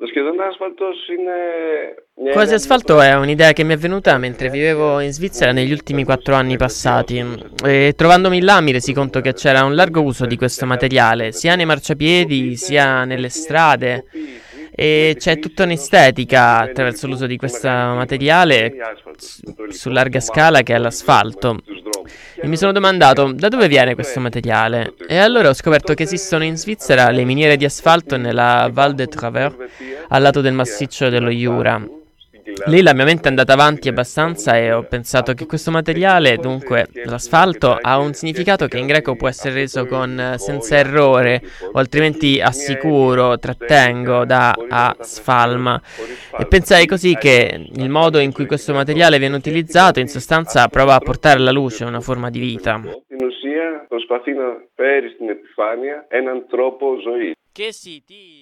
Lo scheletro asfaltos in... Quasi asfalto è un'idea che mi è venuta mentre vivevo in Svizzera negli ultimi quattro anni passati. E trovandomi là mi resi conto che c'era un largo uso di questo materiale sia nei marciapiedi sia nelle strade. E c'è tutta un'estetica attraverso l'uso di questo materiale su larga scala che è l'asfalto. E mi sono domandato da dove viene questo materiale e allora ho scoperto che esistono in Svizzera le miniere di asfalto nella Val de Travers, al lato del massiccio dello Jura. Lì la mia mente è andata avanti abbastanza e ho pensato che questo materiale, dunque l'asfalto, ha un significato che in greco può essere reso con eh, senza errore o altrimenti assicuro, trattengo da asfalma. E pensai così che il modo in cui questo materiale viene utilizzato in sostanza prova a portare alla luce una forma di vita. Che siti!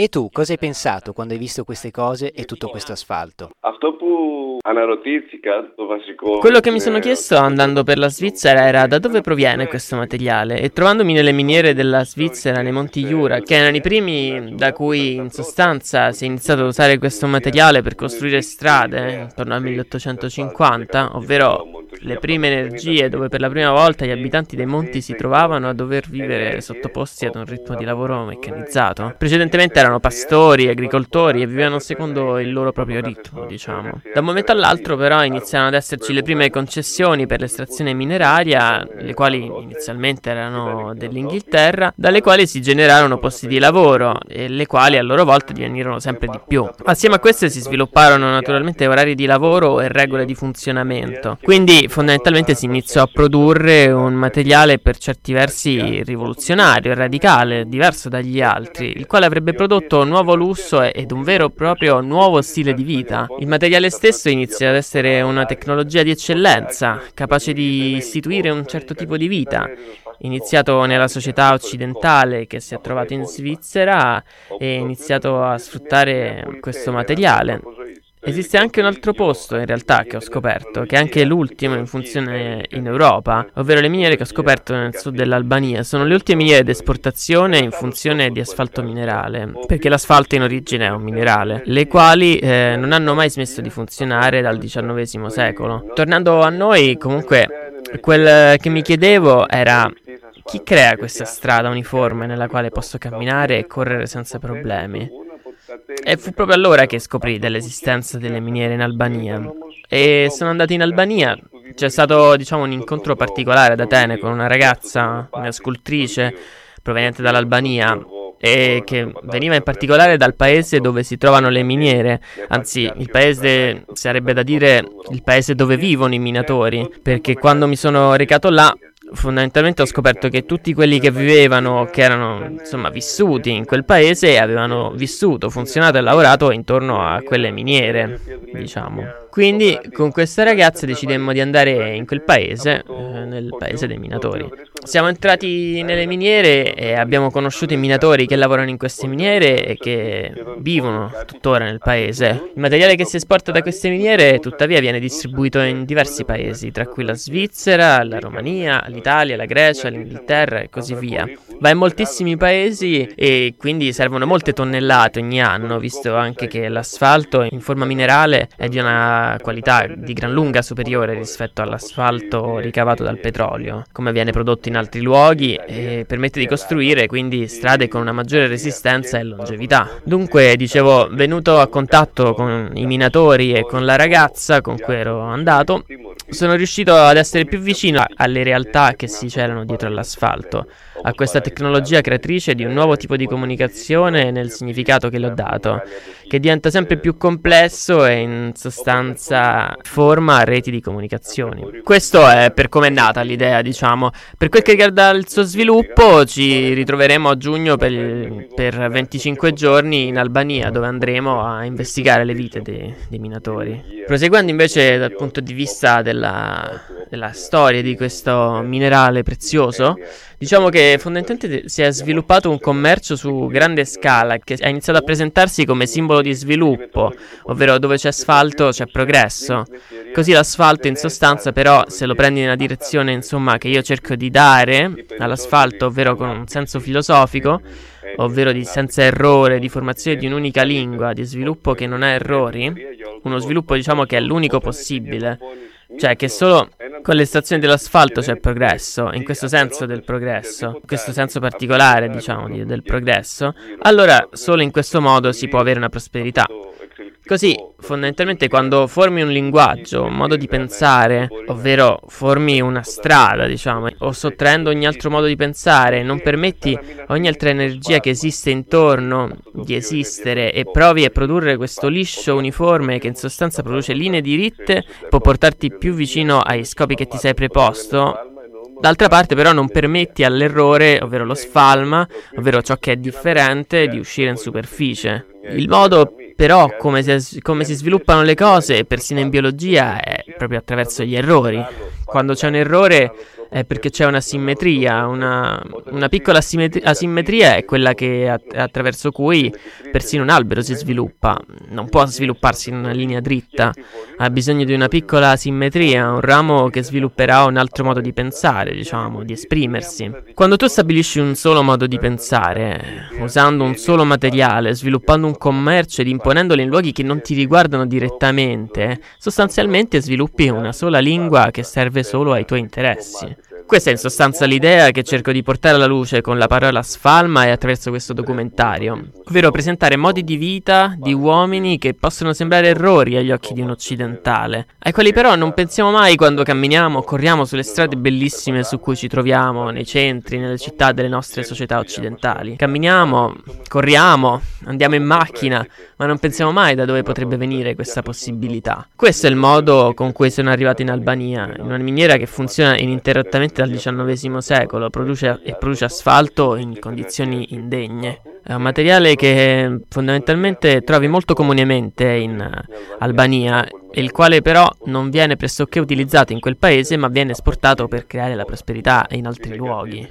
E tu cosa hai pensato quando hai visto queste cose e tutto questo asfalto? Quello che mi sono chiesto andando per la Svizzera era da dove proviene questo materiale e trovandomi nelle miniere della Svizzera, nei Monti Jura, che erano i primi da cui in sostanza si è iniziato a usare questo materiale per costruire strade intorno al 1850, ovvero le prime energie dove per la prima volta gli abitanti dei monti si trovavano a dover vivere sottoposti ad un ritmo di lavoro meccanizzato. Precedentemente erano pastori, agricoltori e vivevano secondo il loro proprio ritmo, diciamo. Da un momento all'altro però iniziano ad esserci le prime concessioni per l'estrazione mineraria, le quali inizialmente erano dell'Inghilterra, dalle quali si generarono posti di lavoro e le quali a loro volta divenirono sempre di più. Assieme a queste si svilupparono naturalmente orari di lavoro e regole di funzionamento. Quindi fondamentalmente si iniziò a produrre un materiale per certi versi rivoluzionario radicale, diverso dagli altri, il quale avrebbe prodotto un nuovo lusso ed un vero e proprio nuovo stile di vita. Il materiale stesso inizia ad essere una tecnologia di eccellenza, capace di istituire un certo tipo di vita, iniziato nella società occidentale che si è trovato in Svizzera e iniziato a sfruttare questo materiale. Esiste anche un altro posto in realtà che ho scoperto, che è anche l'ultimo in funzione in Europa, ovvero le miniere che ho scoperto nel sud dell'Albania. Sono le ultime miniere d'esportazione in funzione di asfalto minerale, perché l'asfalto in origine è un minerale, le quali eh, non hanno mai smesso di funzionare dal XIX secolo. Tornando a noi, comunque, quel che mi chiedevo era chi crea questa strada uniforme nella quale posso camminare e correre senza problemi? E fu proprio allora che scoprì dell'esistenza delle miniere in Albania. E sono andato in Albania. C'è stato, diciamo, un incontro particolare ad Atene con una ragazza, una scultrice proveniente dall'Albania e che veniva in particolare dal paese dove si trovano le miniere, anzi il paese sarebbe da dire il paese dove vivono i minatori, perché quando mi sono recato là fondamentalmente ho scoperto che tutti quelli che vivevano, che erano insomma vissuti in quel paese, avevano vissuto, funzionato e lavorato intorno a quelle miniere, diciamo. Quindi con questa ragazza decidemmo di andare in quel paese, eh, nel paese dei minatori. Siamo entrati nelle miniere e abbiamo conosciuto i minatori che lavorano in queste miniere e che vivono tuttora nel paese. Il materiale che si esporta da queste miniere tuttavia viene distribuito in diversi paesi, tra cui la Svizzera, la Romania, l'Italia, la Grecia, l'Inghilterra e così via. Va in moltissimi paesi e quindi servono molte tonnellate ogni anno, visto anche che l'asfalto in forma minerale è di una qualità di gran lunga superiore rispetto all'asfalto ricavato dal petrolio, come viene prodotto in altri luoghi e permette di costruire quindi strade con una maggiore resistenza e longevità. Dunque, dicevo, venuto a contatto con i minatori e con la ragazza con cui ero andato, sono riuscito ad essere più vicino alle realtà che si celano dietro all'asfalto, a questa tecnologia creatrice di un nuovo tipo di comunicazione nel significato che le ho dato, che diventa sempre più complesso e in sostanza forma reti di comunicazioni. Questo è per come è nata l'idea, diciamo. Per quel che riguarda il suo sviluppo, ci ritroveremo a giugno per, per 25 giorni in Albania, dove andremo a investigare le vite dei, dei minatori. Proseguendo invece dal punto di vista della, della storia di questo minerale prezioso, diciamo che fondamentalmente si è sviluppato un commercio su grande scala che ha iniziato a presentarsi come simbolo di sviluppo, ovvero dove c'è asfalto c'è progresso. Così l'asfalto in sostanza però se lo prendi nella direzione insomma che io cerco di dare all'asfalto, ovvero con un senso filosofico, ovvero di senza errore, di formazione di un'unica lingua, di sviluppo che non ha errori, uno sviluppo diciamo che è l'unico possibile, cioè che solo con l'estrazione dell'asfalto c'è progresso, in questo senso del progresso, in questo senso particolare diciamo di, del progresso, allora solo in questo modo si può avere una prosperità. Così, fondamentalmente, quando formi un linguaggio, un modo di pensare, ovvero formi una strada, diciamo, o sottraendo ogni altro modo di pensare, non permetti ogni altra energia che esiste intorno di esistere e provi a produrre questo liscio uniforme che in sostanza produce linee diritte, può portarti più vicino ai scopi che ti sei preposto, D'altra parte però non permetti all'errore, ovvero lo sfalma, ovvero ciò che è differente, di uscire in superficie. Il modo però come si, come si, sviluppano le cose, persino in biologia, è proprio attraverso gli errori. Quando c'è un errore è perché c'è una simmetria, una, una piccola asimmetri- asimmetria è quella che, att- attraverso cui persino un albero si sviluppa, non può svilupparsi in una linea dritta, ha bisogno di una piccola asimmetria, un ramo che svilupperà un altro modo di pensare, diciamo, di esprimersi. Quando tu stabilisci un solo modo di pensare, usando un solo materiale, sviluppando un commercio ed imponendolo in luoghi che non ti riguardano direttamente, sostanzialmente sviluppi una sola lingua che serve solo ai tuoi interessi. Questa è in sostanza l'idea che cerco di portare alla luce con la parola sfalma e attraverso questo documentario, ovvero presentare modi di vita di uomini che possono sembrare errori agli occhi di un occidentale, ai quali però non pensiamo mai quando camminiamo o corriamo sulle strade bellissime su cui ci troviamo, nei centri, nelle città delle nostre società occidentali. Camminiamo, corriamo, andiamo in macchina, ma non pensiamo mai da dove potrebbe venire questa possibilità. Questo è il modo con cui sono arrivato in Albania, in una miniera che funziona ininterrottamente dal XIX secolo, produce, e produce asfalto in condizioni indegne. È un materiale che fondamentalmente trovi molto comunemente in Albania, il quale però non viene pressoché utilizzato in quel paese, ma viene esportato per creare la prosperità in altri luoghi.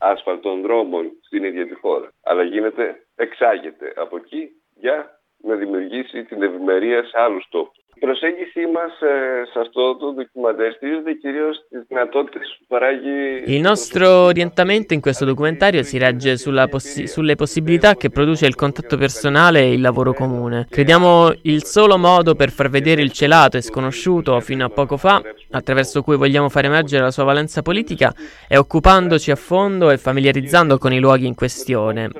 Άσφαλτων δρόμων στην ίδια τη χώρα. Αλλά γίνεται, εξάγεται από εκεί για να δημιουργήσει την ευημερία σε άλλους τόπους. Η προσέγγιση μας ε, σε αυτό το documentario στηρίζεται κυρίως στις δυνατότητες που παράγει... Il nostro orientamento in questo documentario si regge possi- sulle possibilità che produce il contatto personale e il lavoro comune. Crediamo il solo modo per far vedere il celato e sconosciuto fino a poco fa, attraverso cui vogliamo far emergere la sua valenza politica, è occupandoci a fondo e familiarizzando con i luoghi in questione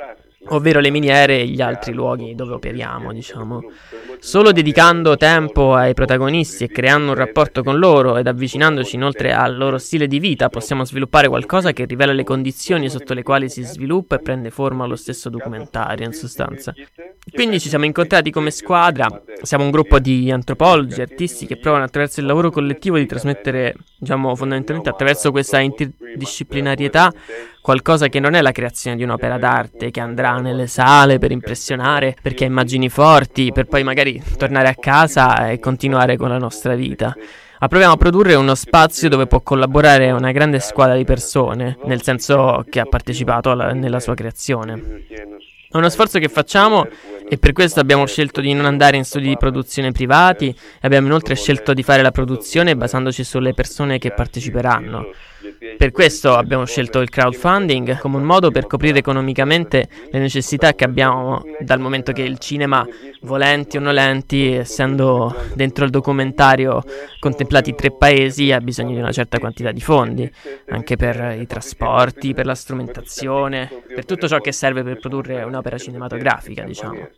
ovvero le miniere e gli altri luoghi dove operiamo, diciamo. Solo dedicando tempo ai protagonisti e creando un rapporto con loro ed avvicinandoci inoltre al loro stile di vita possiamo sviluppare qualcosa che rivela le condizioni sotto le quali si sviluppa e prende forma lo stesso documentario, in sostanza. Quindi ci siamo incontrati come squadra, siamo un gruppo di antropologi, artisti che provano attraverso il lavoro collettivo di trasmettere, diciamo, fondamentalmente attraverso questa interdisciplinarietà qualcosa che non è la creazione di un'opera d'arte che andrà nelle sale per impressionare, perché ha immagini forti, per poi magari tornare a casa e continuare con la nostra vita. Ma proviamo a produrre uno spazio dove può collaborare una grande squadra di persone, nel senso che ha partecipato alla, nella sua creazione. È uno sforzo che facciamo e per questo abbiamo scelto di non andare in studi di produzione privati e abbiamo inoltre scelto di fare la produzione basandoci sulle persone che parteciperanno. Per questo abbiamo scelto il crowdfunding come un modo per coprire economicamente le necessità che abbiamo dal momento che il cinema, volenti o nolenti, essendo dentro il documentario contemplati tre paesi, ha bisogno di una certa quantità di fondi, anche per i trasporti, per la strumentazione, per tutto ciò che serve per produrre un'opera cinematografica, diciamo.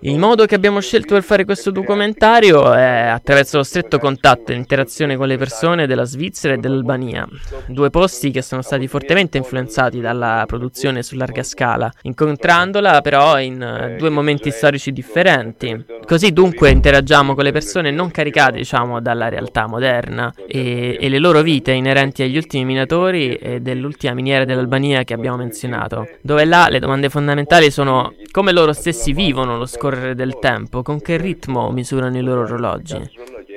Il modo che abbiamo scelto per fare questo documentario è attraverso lo stretto contatto e interazione con le persone della Svizzera e dell'Albania, due posti che sono stati fortemente influenzati dalla produzione su larga scala, incontrandola però in eh, due momenti storici differenti. Così dunque interagiamo con le persone non caricate, diciamo, dalla realtà moderna e, e le loro vite inerenti agli ultimi minatori e dell'ultima miniera dell'Albania che abbiamo menzionato, dove là le domande fondamentali sono come loro stessi vivono lo scorrere del tempo, con che ritmo misurano i loro orologi.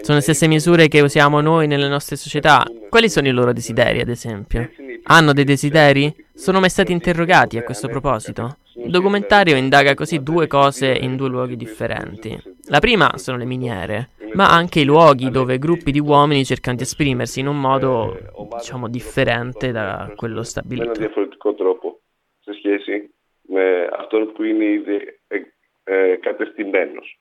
Sono le stesse misure che usiamo noi nelle nostre società. Quali sono i loro desideri, ad esempio? Hanno dei desideri? Sono mai stati interrogati a questo proposito? Il documentario indaga così due cose in due luoghi differenti. La prima sono le miniere, ma anche i luoghi dove gruppi di uomini cercano di esprimersi in un modo, diciamo, differente da quello stabilito. Ε, κατεστημένος.